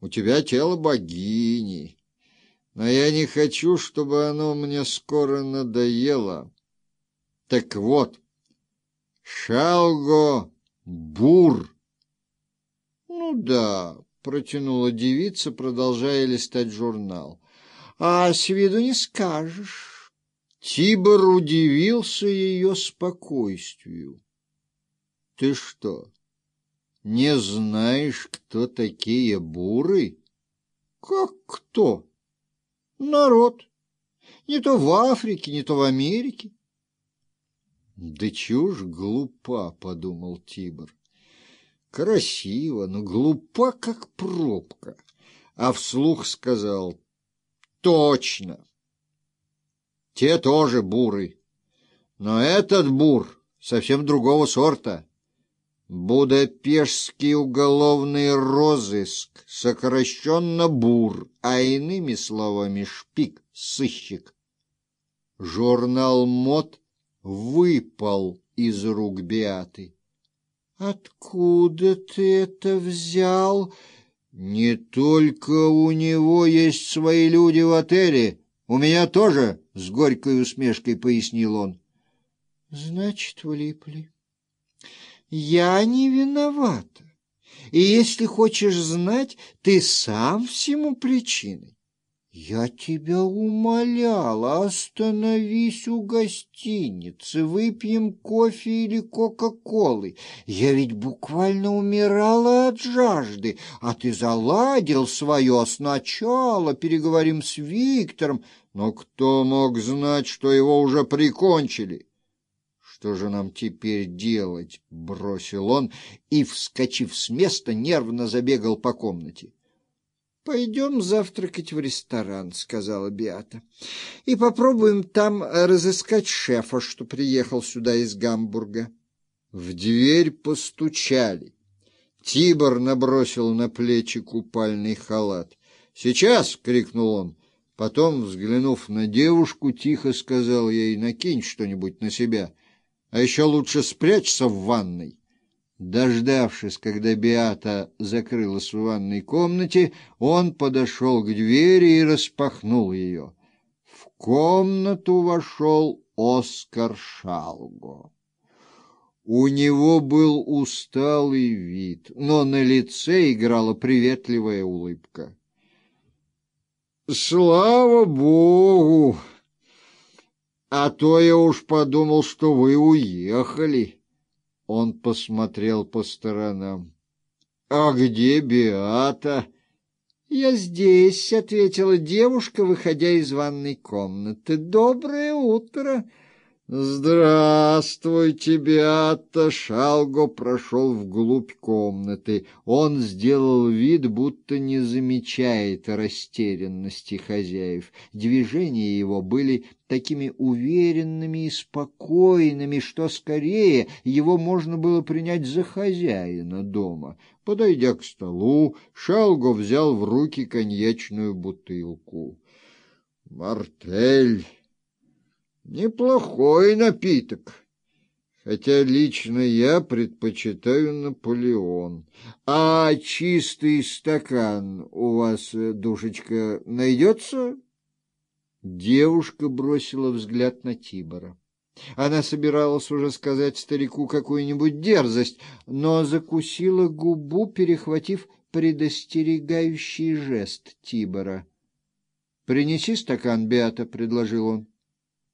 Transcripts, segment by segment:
У тебя тело богини, но я не хочу, чтобы оно мне скоро надоело. Так вот, Шалго Бур. Ну да, протянула девица, продолжая листать журнал. А с виду не скажешь. Тибор удивился ее спокойствию. Ты что, не знаешь, кто такие буры? Как кто? Народ. Не то в Африке, не то в Америке. Да чушь глупа, подумал Тибор. Красиво, но глупа, как пробка. А вслух сказал, точно. Те тоже буры. Но этот бур совсем другого сорта. Будапештский уголовный розыск, сокращенно БУР, а иными словами шпик, сыщик. Журнал МОД выпал из рук Биаты. «Откуда ты это взял?» «Не только у него есть свои люди в отеле, у меня тоже», — с горькой усмешкой пояснил он. «Значит, влипли». Я не виновата. И если хочешь знать, ты сам всему причиной. Я тебя умоляла, остановись у гостиницы, выпьем кофе или кока-колы. Я ведь буквально умирала от жажды, а ты заладил свое сначала, переговорим с Виктором. Но кто мог знать, что его уже прикончили? Что же нам теперь делать? — бросил он и, вскочив с места, нервно забегал по комнате. — Пойдем завтракать в ресторан, — сказала Биата, — и попробуем там разыскать шефа, что приехал сюда из Гамбурга. В дверь постучали. Тибор набросил на плечи купальный халат. «Сейчас!» — крикнул он. Потом, взглянув на девушку, тихо сказал ей, «Накинь что-нибудь на себя» а еще лучше спрячься в ванной. Дождавшись, когда Биата закрылась в ванной комнате, он подошел к двери и распахнул ее. В комнату вошел Оскар Шалго. У него был усталый вид, но на лице играла приветливая улыбка. «Слава Богу!» А то я уж подумал, что вы уехали. Он посмотрел по сторонам. — А где Беата? — Я здесь, — ответила девушка, выходя из ванной комнаты. — Доброе утро! — «Здравствуйте, Беата!» Шалго прошел вглубь комнаты. Он сделал вид, будто не замечает растерянности хозяев. Движения его были такими уверенными и спокойными, что скорее его можно было принять за хозяина дома. Подойдя к столу, Шалго взял в руки коньячную бутылку. «Мартель!» Неплохой напиток, хотя лично я предпочитаю Наполеон. А чистый стакан у вас, душечка, найдется? Девушка бросила взгляд на Тибора. Она собиралась уже сказать старику какую-нибудь дерзость, но закусила губу, перехватив предостерегающий жест Тибора. — Принеси стакан, Беата, — предложил он.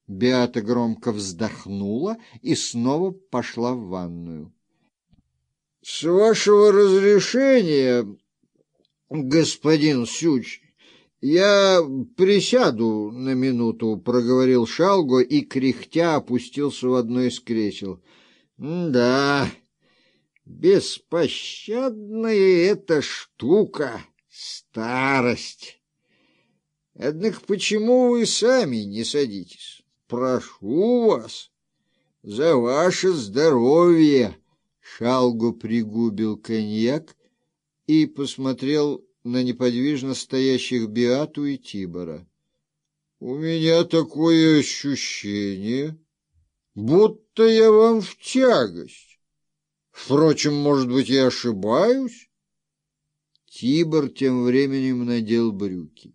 Беата громко вздохнула и снова пошла в ванную. — С вашего разрешения, господин Сюч, я присяду на минуту, — проговорил Шалго и, кряхтя, опустился в одно из кресел. — Да, беспощадная эта штука — старость. Однако почему вы сами не садитесь? Прошу вас, за ваше здоровье!» Шалгу пригубил коньяк и посмотрел на неподвижно стоящих Биату и Тибора. «У меня такое ощущение, будто я вам в тягость. Впрочем, может быть, я ошибаюсь?» Тибор тем временем надел брюки.